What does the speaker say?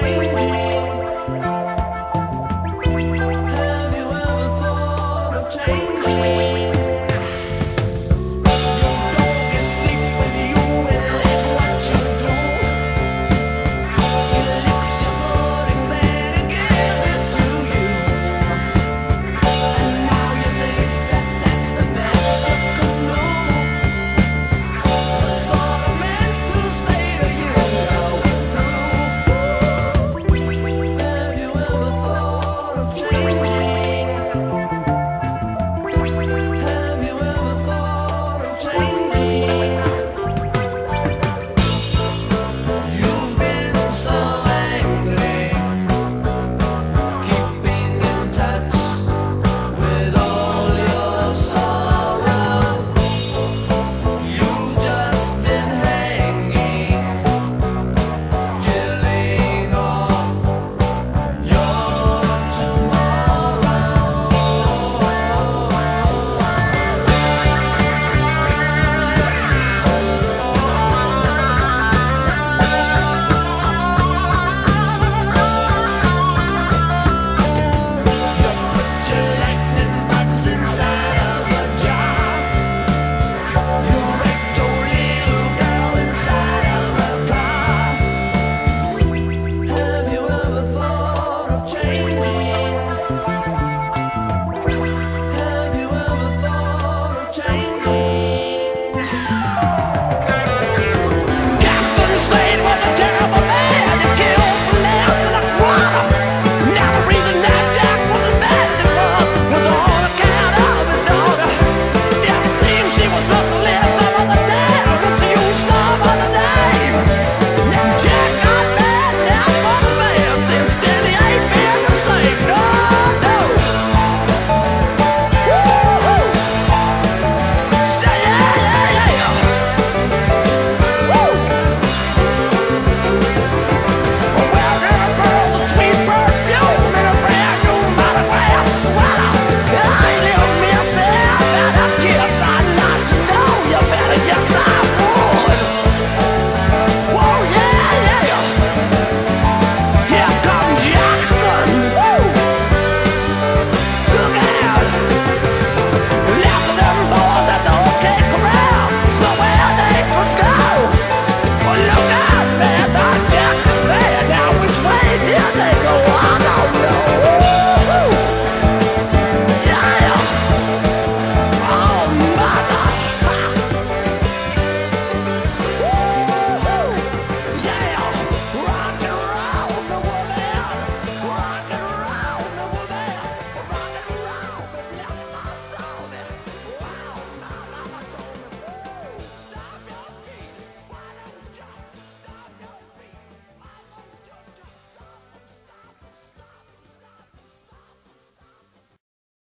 day.